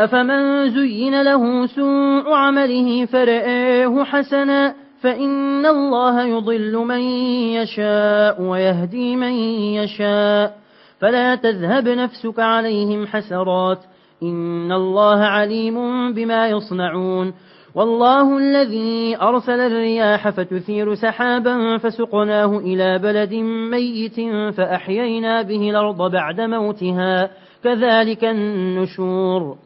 أفمن زين له سوء عمله فرآه حسنا فإن الله يضل من يشاء ويهدي من يشاء فلا تذهب نفسك عليهم حسرات إن الله عليم بما يصنعون والله الذي أرسل الرياح فتثير سحابا فسقناه إلى بلد ميت فأحيينا به الأرض بعد موتها كذلك النشور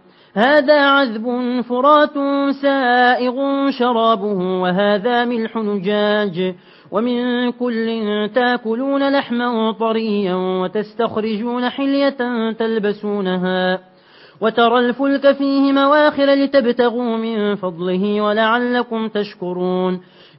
هذا عذب فرات سائغ شرابه وهذا ملح نجاج. ومن كل تاكلون لحما طريا وتستخرجون حلية تلبسونها. وترى الفلك فيه مواخر لتبتغوا من فضله ولعلكم تشكرون.